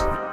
Adios.